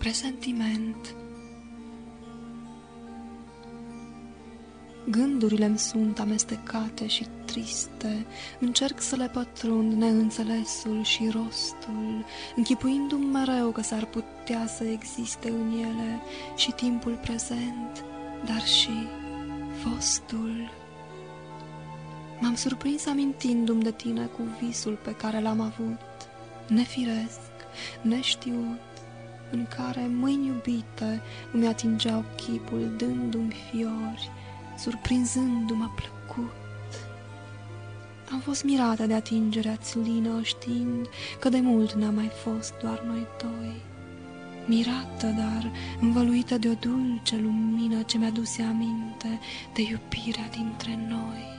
presentiment. Gândurile-mi sunt amestecate și triste, încerc să le pătrund neînțelesul și rostul, închipuindu-mi mereu că s-ar putea să existe în ele și timpul prezent, dar și fostul. M-am surprins amintindu-mi de tine cu visul pe care l-am avut, nefiresc, neștiut, în care mâini iubite îmi atingeau chipul dându-mi fiori, surprinzându-mă plăcut. Am fost mirată de atingerea-ți țlină, știind că de mult n-am mai fost doar noi doi. Mirată, dar învăluită de o dulce lumină ce mi-aduse aminte de iubirea dintre noi.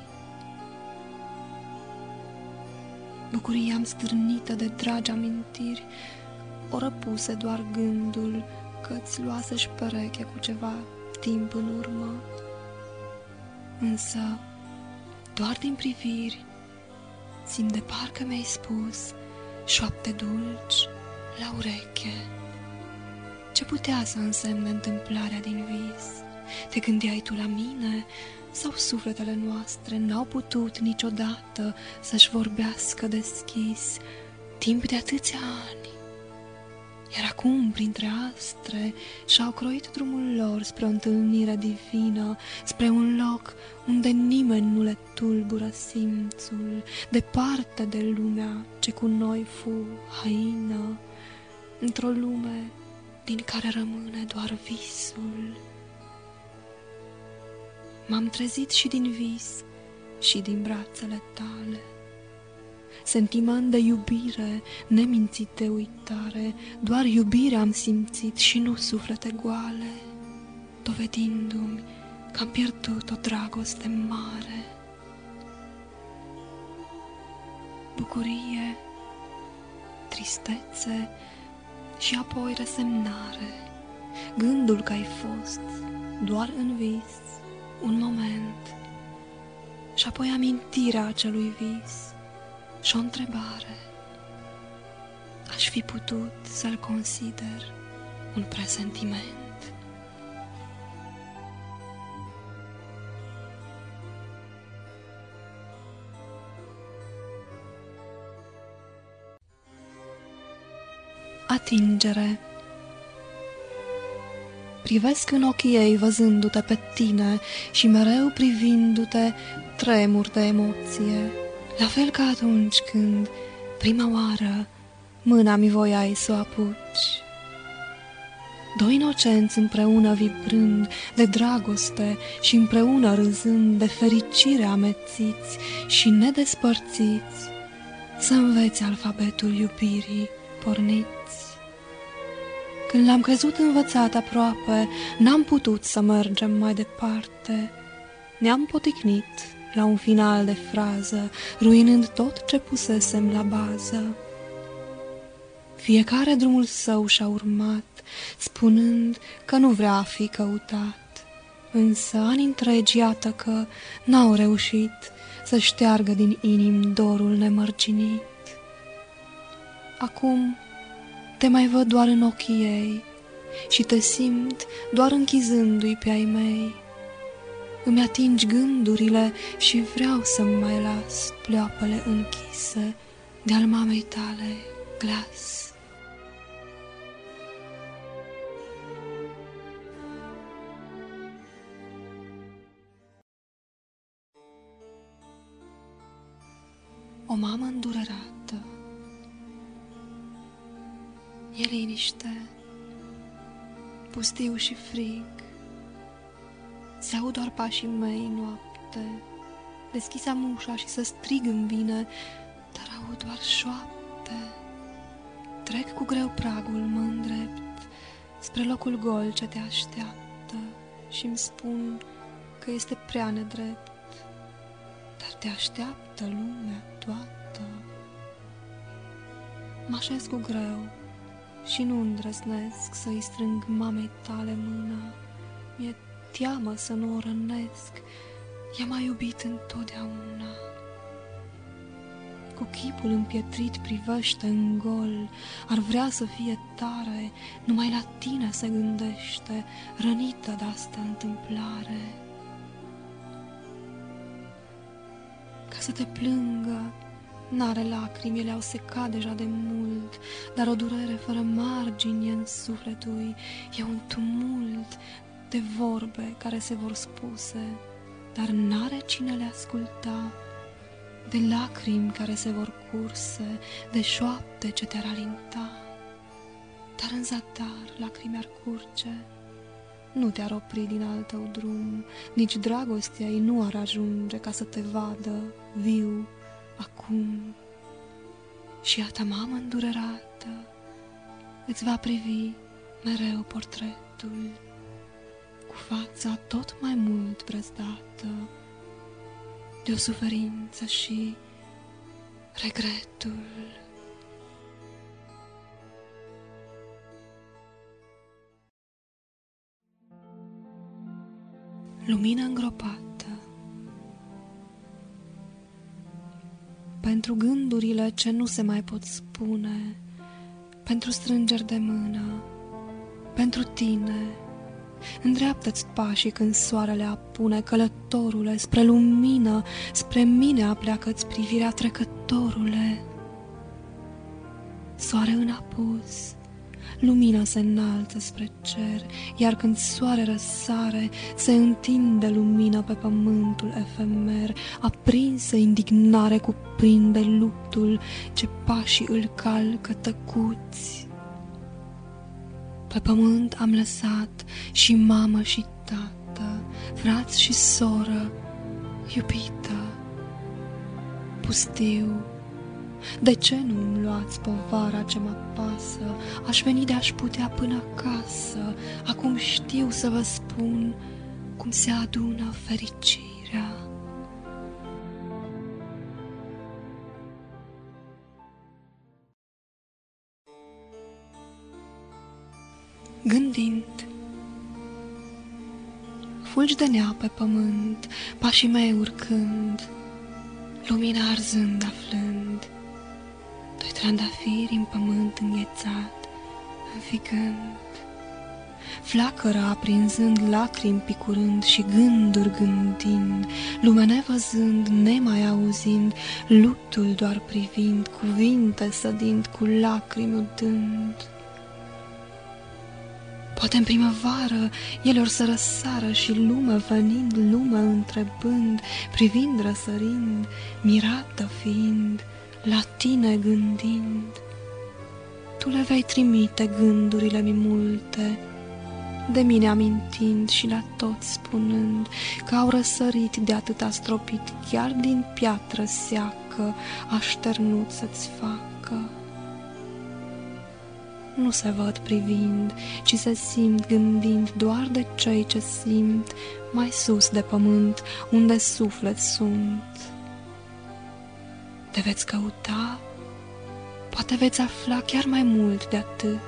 Bucuria am stârnită de dragi amintiri, o răpuse doar gândul că-ți luase-și pereche cu ceva timp în urmă. Însă, doar din priviri, simt de parcă mi-ai spus șoapte dulci la ureche. Ce putea să însemne întâmplarea din vis? Te gândeai tu la mine sau sufletele noastre n-au putut niciodată să-și vorbească deschis timp de atâția ani? Iar acum, printre astre, și-au croit drumul lor spre o întâlnire divină, spre un loc unde nimeni nu le tulbură simțul, departe de lumea ce cu noi fu haină, într-o lume din care rămâne doar visul. M-am trezit și din vis și din brațele tale. Sentiment de iubire, nemințit de uitare, doar iubire am simțit și nu suflete goale, dovedindu-mi că am pierdut o dragoste mare. Bucurie, tristețe și apoi resemnare, gândul că ai fost doar în vis un moment și apoi amintirea acelui vis și o întrebare. Aș fi putut să-l consider un presentiment. Atingere Privesc în ochii ei văzându-te pe tine și mereu privindu-te tremur de emoție, la fel ca atunci când, prima oară, mâna mi voiai să o apuci. Doi inocenți împreună vibrând de dragoste și împreună râzând de fericire amețiți și nedespărțiți, să înveți alfabetul iubirii porniți. Când l-am crezut învățat aproape, n-am putut să mergem mai departe. Ne-am poticnit la un final de frază, ruinând tot ce pusesem la bază. Fiecare drumul său și-a urmat, spunând că nu vrea a fi căutat. Însă ani întregi iată că n-au reușit să șteargă din inim dorul nemărginit. Acum te mai văd doar în ochii ei și te simt doar închizându-i pe ai mei. Îmi atingi gândurile și vreau să mai las pleoapele închise de-al mamei tale glas. O mamă îndurerată E liniște, pustiu și frig. Se aud doar pașii mei noapte. Deschisam ușa și să strig în bine, dar aud doar șoapte. Trec cu greu pragul, mă îndrept spre locul gol ce te așteaptă și îmi spun că este prea nedrept, dar te așteaptă lumea toată. Mă așez cu greu și nu îndrăznesc să-i strâng mamei tale mâna. Mi-e teamă să nu o rănesc, ea m-a iubit întotdeauna. cu chipul împietrit privește în gol, ar vrea să fie tare, numai la tine se gândește, rănită de asta întâmplare. Ca să te plângă, N-are lacrimi, ele au secat deja de mult, dar o durere fără margini în sufletul e un tumult de vorbe care se vor spuse, dar n-are cine le asculta, de lacrimi care se vor curse, de șoapte ce te-ar alinta. Dar în zadar lacrimi ar curge, nu te-ar opri din al tău drum, nici dragostea ei nu ar ajunge ca să te vadă viu acum. Și iată mamă îndurerată îți va privi mereu portretul cu fața tot mai mult brăzdată de o suferință și regretul. Lumina îngropată Pentru gândurile ce nu se mai pot spune Pentru strângeri de mână Pentru tine Îndreaptă-ți pașii când soarele apune, călătorule, spre lumină, spre mine apleacă-ți privirea trecătorule. Soare în apus, lumina se înalță spre cer, iar când soare răsare, se întinde lumină pe pământul efemer, aprinsă indignare cuprinde luptul ce pașii îl calcă tăcuți. Pe pământ am lăsat și mamă și tată, frați și soră, iubită, pustiu. De ce nu îmi luați povara ce mă pasă? Aș veni de-aș putea până acasă. Acum știu să vă spun cum se adună fericirea. Gândind. Fulgi de nea pe pământ, pașii mei urcând, lumina arzând aflând, doi trandafiri în pământ înghețat, înfigând. Flacără aprinzând, lacrimi picurând și gânduri gândind, lumea nevăzând, nemai auzind, lutul doar privind, cuvinte sădind, cu lacrimi udând. Poate în primăvară ele or să răsară și lume venind, lume întrebând, privind răsărind, mirată fiind, la tine gândind. Tu le vei trimite gândurile mi multe, de mine amintind și la toți spunând că au răsărit de atâta stropit, chiar din piatră seacă, așternut să-ți facă nu se văd privind, ci se simt gândind doar de cei ce simt mai sus de pământ, unde suflet sunt. Te veți căuta? Poate veți afla chiar mai mult de atât.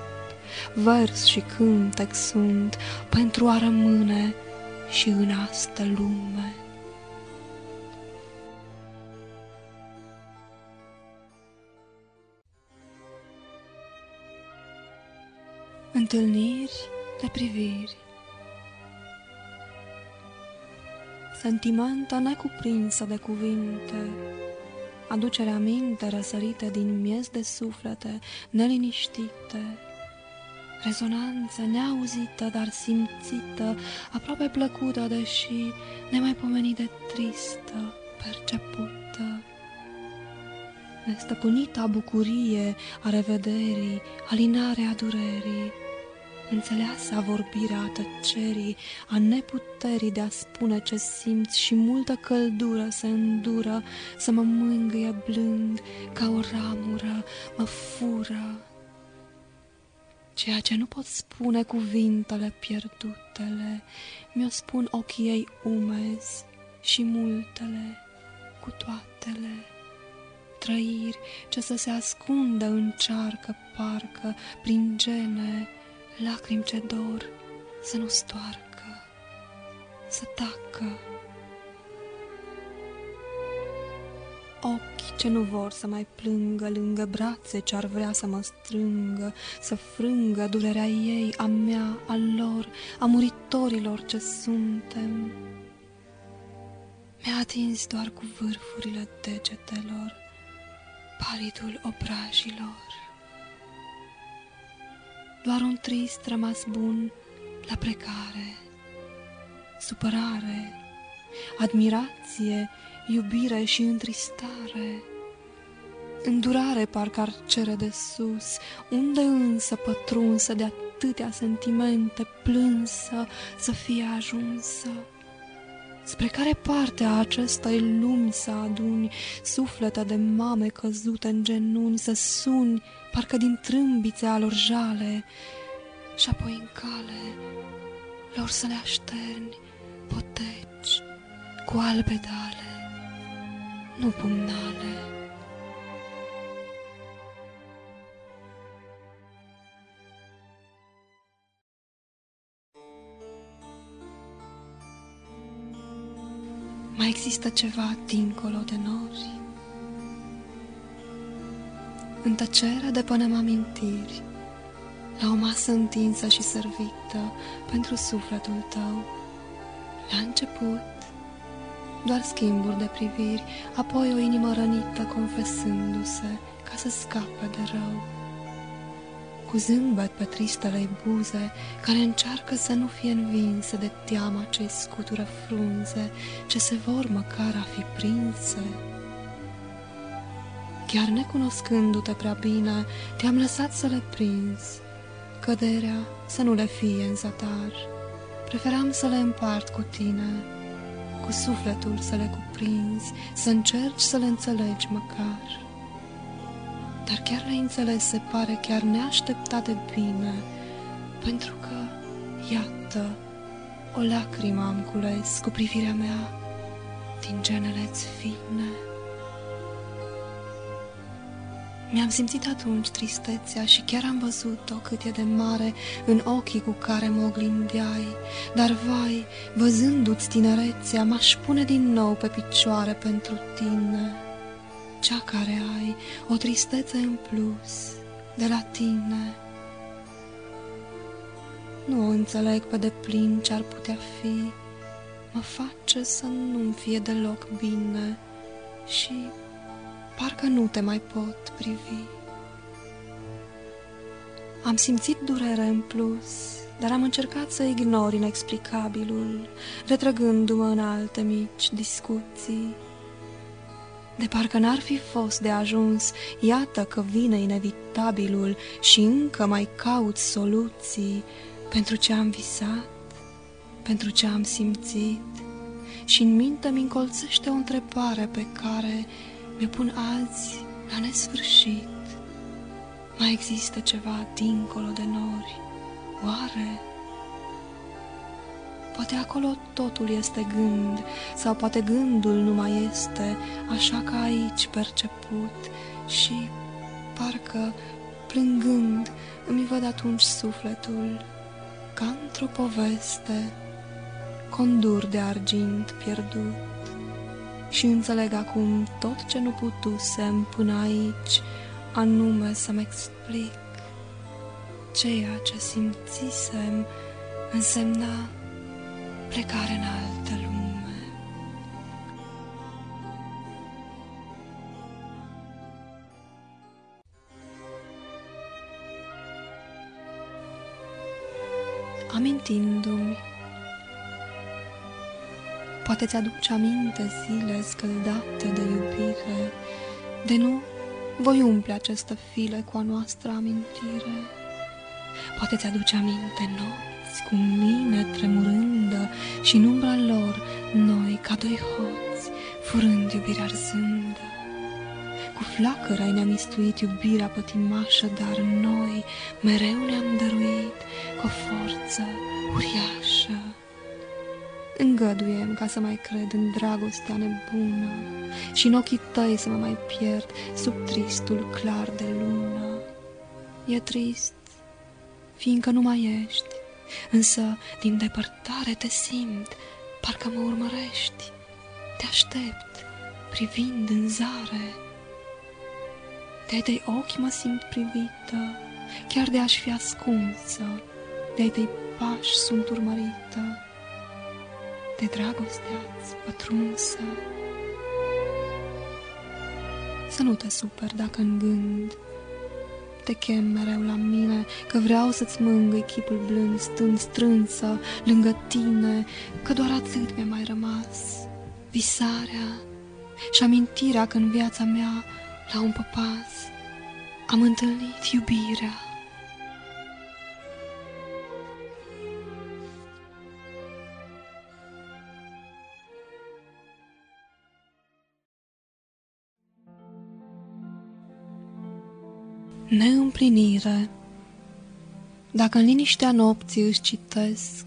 Vers și cântec sunt pentru a rămâne și în asta lume. Întâlniri de priviri Sentimentă necuprinsă de cuvinte, Aducere aminte răsărite din miez de suflete neliniștite, Rezonanță neauzită, dar simțită, aproape plăcută, deși nemaipomenit de tristă, percepută. Nestăpânita bucurie a revederii, alinarea durerii, înțeleasa vorbirea a tăcerii, a neputerii de a spune ce simți și multă căldură se îndură, să mă mângâie blând ca o ramură, mă fură. Ceea ce nu pot spune cuvintele pierdutele, mi-o spun ochii ei umezi și multele cu toatele. Trăiri ce să se ascundă în cearcă parcă, prin gene, lacrimi ce dor să nu stoarcă, să tacă. ochi ce nu vor să mai plângă lângă brațe ce ar vrea să mă strângă, să frângă durerea ei, a mea, a lor, a muritorilor ce suntem. Mi-a atins doar cu vârfurile degetelor palidul obrajilor. Doar un trist rămas bun la plecare, supărare, admirație, iubire și întristare. Îndurare parcă ar cere de sus, unde însă pătrunsă de atâtea sentimente, plânsă să fie ajunsă. Spre care parte a acestei lumi să aduni suflete de mame căzute în genuni, să suni parcă din trâmbițe alor jale, și apoi în cale lor să le așterni poteci cu albe dale, nu pumnale. Există ceva dincolo de nori? În tăcerea de până amintiri, la o masă întinsă și servită pentru sufletul tău. La început, doar schimburi de priviri, apoi o inimă rănită confesându-se ca să scape de rău. Cu zâmbet pe tristele buze, care încearcă să nu fie învinse de teama ce scutură frunze, ce se vor măcar a fi prinse. Chiar necunoscându-te prea bine, te-am lăsat să le prinzi, căderea să nu le fie în zadar. Preferam să le împart cu tine, cu sufletul să le cuprinzi, să încerci să le înțelegi măcar. Dar chiar le înțeles se pare chiar neașteptat de bine, pentru că, iată, o lacrimă am cules cu privirea mea din genele-ți fine. Mi-am simțit atunci tristețea și chiar am văzut-o cât e de mare în ochii cu care mă oglindeai, dar vai, văzându-ți tinerețea, m-aș pune din nou pe picioare pentru tine, cea care ai o tristețe în plus de la tine. Nu o înțeleg pe deplin ce ar putea fi, mă face să nu-mi fie deloc bine și parcă nu te mai pot privi. Am simțit durere în plus, dar am încercat să ignor inexplicabilul, retrăgându-mă în alte mici discuții. De parcă n-ar fi fost de ajuns, iată că vine inevitabilul și încă mai caut soluții pentru ce am visat, pentru ce am simțit și în minte mi încolțește o întrebare pe care mi pun azi la nesfârșit. Mai există ceva dincolo de nori? Oare? Poate acolo totul este gând, sau poate gândul nu mai este, așa ca aici perceput și parcă, plângând, îmi văd atunci sufletul, ca într-o poveste, condur de argint pierdut și înțeleg acum tot ce nu putusem până aici, anume să-mi explic. Ceea ce simțisem însemna plecare în altă lume. Amintindu-mi Poate ți-aduce aminte zile scăldate de iubire, de nu voi umple aceste file cu a noastră amintire. Poate ți-aduce aminte nopți cu mine tremurândă și în umbra lor noi ca doi hoți, furând iubirea arzândă. Cu flacăra ne-am istuit iubirea pătimașă, dar noi mereu ne-am dăruit cu o forță uriașă. Îngăduiem ca să mai cred în dragostea nebună și în ochii tăi să mă mai pierd sub tristul clar de lună. E trist, fiindcă nu mai ești, însă din depărtare te simt, parcă mă urmărești. Te aștept, privind în zare. De-ai tăi ochi mă simt privită, chiar de aș fi ascunsă, de-ai tăi pași sunt urmărită, de dragostea-ți pătrunsă. Să nu te super dacă în gând te chem mereu la mine, că vreau să-ți mângâi chipul blând, stând strânsă lângă tine, că doar atât mi-a mai rămas. Visarea și amintirea că în viața mea, la un păpas, am întâlnit iubirea. Neîmplinire Dacă în liniștea nopții își citesc,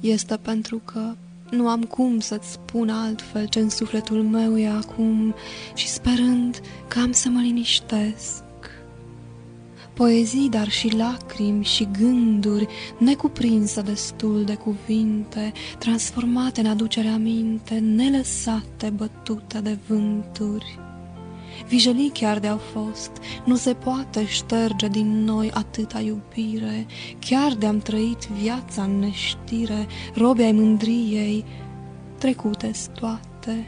este pentru că nu am cum să-ți spun altfel ce în sufletul meu e acum și sperând că am să mă liniștesc. Poezii, dar și lacrimi și gânduri, necuprinse destul de cuvinte, transformate în aducerea minte, nelăsate bătute de vânturi. Vijelii chiar de-au fost, nu se poate șterge din noi atâta iubire, chiar de-am trăit viața în neștire, robe ai mândriei, trecute toate.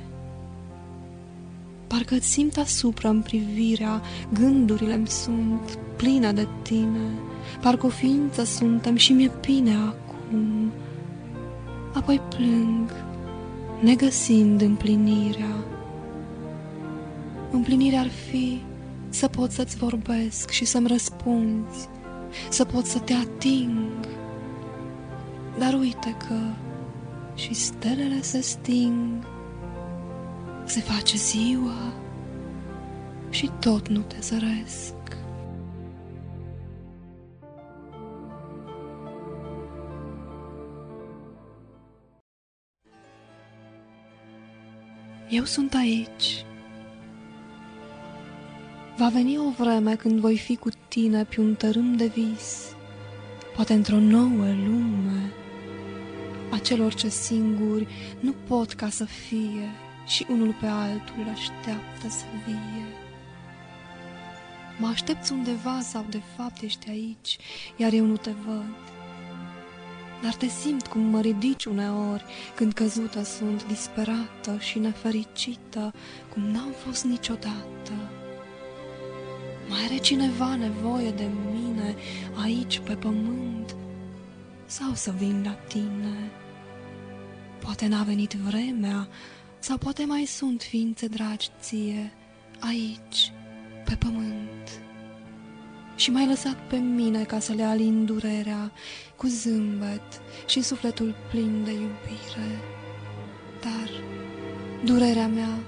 Parcă simt asupra în privirea, gândurile-mi sunt pline de tine, parcă o ființă suntem și mi-e bine acum. Apoi plâng, negăsind împlinirea, Împlinirea ar fi să pot să-ți vorbesc și să-mi răspunzi, să pot să te ating. Dar uite că și stelele se sting, se face ziua și tot nu te zăresc. Eu sunt aici Va veni o vreme când voi fi cu tine pe un tărâm de vis, poate într-o nouă lume, a celor ce singuri nu pot ca să fie și unul pe altul așteaptă să vie. Mă aștepți undeva sau de fapt ești aici, iar eu nu te văd. Dar te simt cum mă ridici uneori, când căzută sunt disperată și nefericită, cum n-am fost niciodată. Mai are cineva nevoie de mine aici pe pământ? Sau să vin la tine? Poate n-a venit vremea, sau poate mai sunt ființe dragi ție aici, pe pământ. Și mai lăsat pe mine ca să le alin durerea cu zâmbet și sufletul plin de iubire. Dar durerea mea,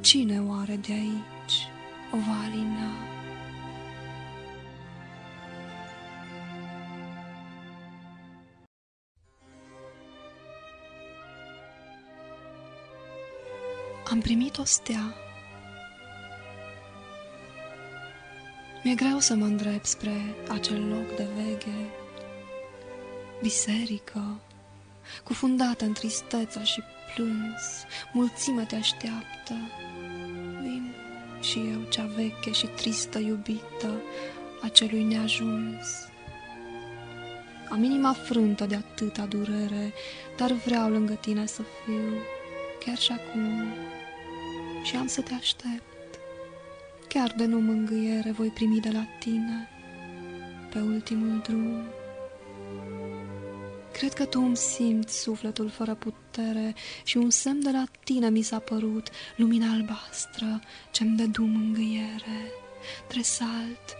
cine oare de aici? O va alina. Am primit o stea. Mi-e greu să mă îndrept spre acel loc de veche, biserică, cufundată în tristeță și plâns, mulțime te așteaptă și eu, cea veche și tristă iubită a celui neajuns. Am inima frântă de atâta durere, dar vreau lângă tine să fiu, chiar și acum, și am să te aștept. Chiar de nu mângâiere voi primi de la tine pe ultimul drum. Cred că tu îmi simți sufletul fără putere și un semn de la tine mi s-a părut, lumina albastră ce-mi dă dum mângâiere. Tresalt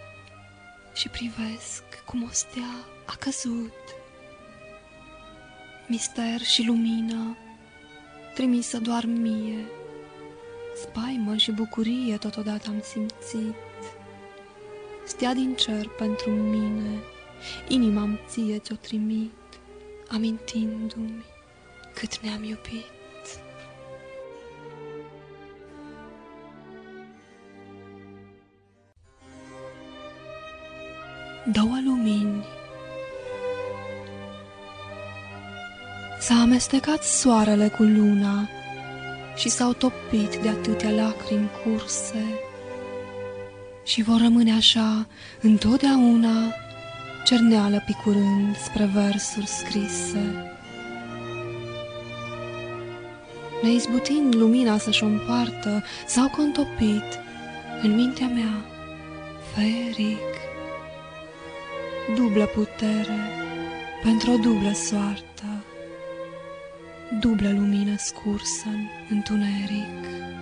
și privesc cum o stea a căzut. Mister și lumină trimisă doar mie, spaimă și bucurie totodată am simțit. Stea din cer pentru mine, inima-mi ție ți-o trimit amintindu-mi cât ne-am iubit. Două lumini S-a amestecat soarele cu luna și s-au topit de atâtea lacrimi curse și vor rămâne așa întotdeauna cerneală picurând spre versuri scrise. Neizbutind lumina să-și o împartă, s-au contopit în mintea mea feric. Dublă putere pentru o dublă soartă, dublă lumină scursă în întuneric.